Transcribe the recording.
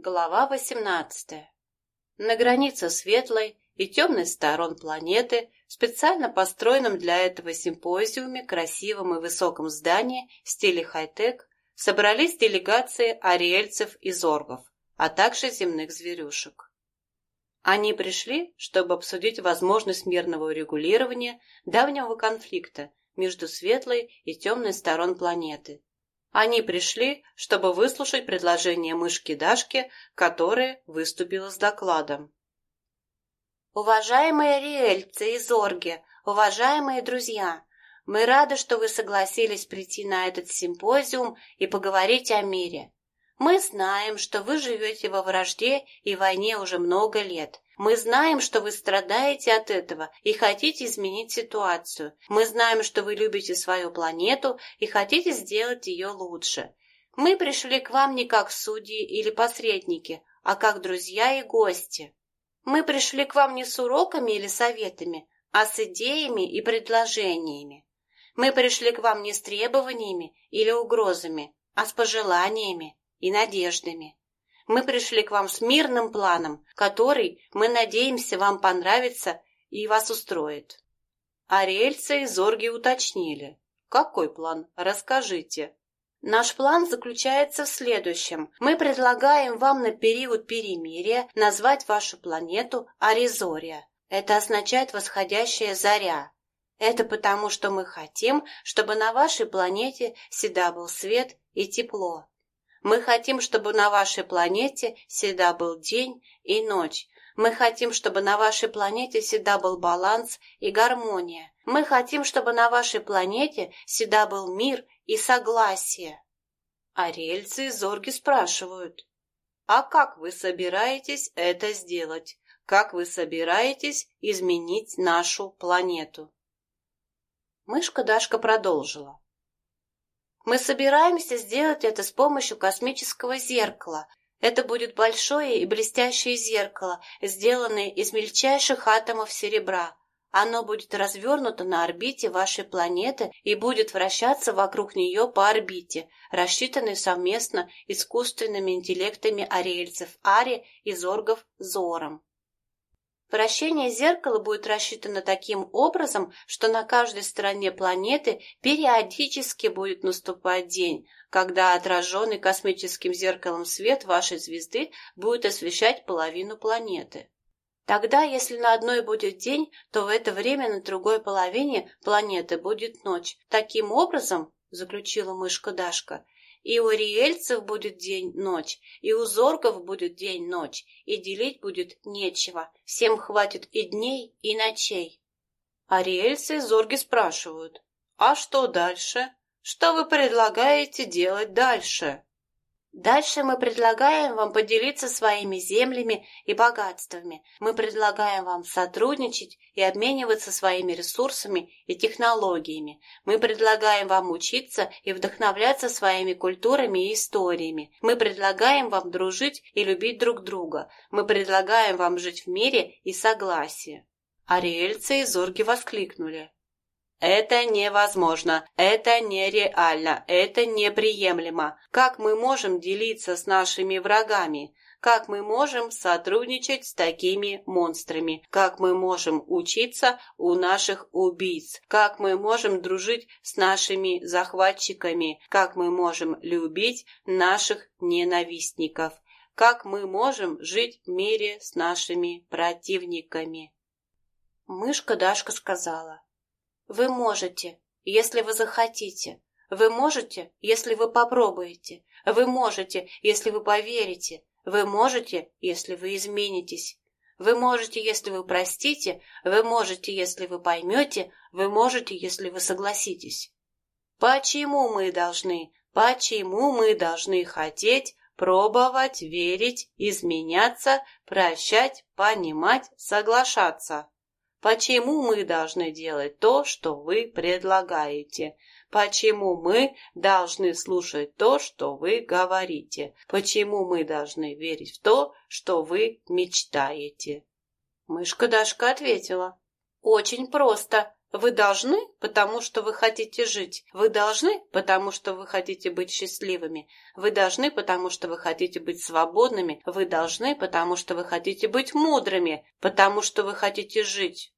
Глава 18. На границе светлой и темной сторон планеты, специально построенном для этого симпозиуме, красивом и высоком здании в стиле хай-тек, собрались делегации ариэльцев и зоргов, а также земных зверюшек. Они пришли, чтобы обсудить возможность мирного урегулирования давнего конфликта между светлой и темной сторон планеты, они пришли, чтобы выслушать предложение мышки Дашки, которая выступила с докладом. Уважаемые риэльцы и зорги, уважаемые друзья, мы рады, что вы согласились прийти на этот симпозиум и поговорить о мире. Мы знаем, что вы живете во вражде и войне уже много лет. Мы знаем, что вы страдаете от этого и хотите изменить ситуацию. Мы знаем, что вы любите свою планету и хотите сделать ее лучше. Мы пришли к вам не как судьи или посредники, а как друзья и гости. Мы пришли к вам не с уроками или советами, а с идеями и предложениями. Мы пришли к вам не с требованиями или угрозами, а с пожеланиями и надеждами. Мы пришли к вам с мирным планом, который, мы надеемся, вам понравится и вас устроит. Ариэльцы и Зорги уточнили. Какой план? Расскажите. Наш план заключается в следующем. Мы предлагаем вам на период перемирия назвать вашу планету Аризория. Это означает восходящая заря. Это потому, что мы хотим, чтобы на вашей планете всегда был свет и тепло. Мы хотим, чтобы на вашей планете всегда был день и ночь. Мы хотим, чтобы на вашей планете всегда был баланс и гармония. Мы хотим, чтобы на вашей планете всегда был мир и согласие. А и зорги спрашивают, а как вы собираетесь это сделать? Как вы собираетесь изменить нашу планету? Мышка Дашка продолжила. Мы собираемся сделать это с помощью космического зеркала. Это будет большое и блестящее зеркало, сделанное из мельчайших атомов серебра. Оно будет развернуто на орбите вашей планеты и будет вращаться вокруг нее по орбите, рассчитанной совместно искусственными интеллектами ариэльцев Ари и Зоргов Зором. Вращение зеркала будет рассчитано таким образом, что на каждой стороне планеты периодически будет наступать день, когда отраженный космическим зеркалом свет вашей звезды будет освещать половину планеты. Тогда, если на одной будет день, то в это время на другой половине планеты будет ночь. Таким образом, заключила мышка Дашка, и у риэльцев будет день-ночь, и у зоргов будет день-ночь, и делить будет нечего. Всем хватит и дней, и ночей. А риэльцы зорги спрашивают, а что дальше? Что вы предлагаете делать дальше? Дальше мы предлагаем вам поделиться своими землями и богатствами. Мы предлагаем вам сотрудничать и обмениваться своими ресурсами и технологиями. Мы предлагаем вам учиться и вдохновляться своими культурами и историями. Мы предлагаем вам дружить и любить друг друга. Мы предлагаем вам жить в мире и согласии. Ариэльцы и Зорги воскликнули. Это невозможно, это нереально, это неприемлемо. Как мы можем делиться с нашими врагами? Как мы можем сотрудничать с такими монстрами? Как мы можем учиться у наших убийц? Как мы можем дружить с нашими захватчиками? Как мы можем любить наших ненавистников? Как мы можем жить в мире с нашими противниками? Мышка Дашка сказала. Вы можете, если вы захотите. Вы можете, если вы попробуете. Вы можете, если вы поверите. Вы можете, если вы изменитесь. Вы можете, если вы простите. Вы можете, если вы поймете. Вы можете, если вы согласитесь. Почему мы должны, почему мы должны хотеть, пробовать, верить, изменяться, прощать, понимать, соглашаться? Почему мы должны делать то, что вы предлагаете? Почему мы должны слушать то, что вы говорите? Почему мы должны верить в то, что вы мечтаете? Мышка Дашка ответила. Очень просто. Вы должны, потому что вы хотите жить. Вы должны, потому что вы хотите быть счастливыми. Вы должны, потому что вы хотите быть свободными. Вы должны, потому что вы хотите быть мудрыми, потому что вы хотите жить.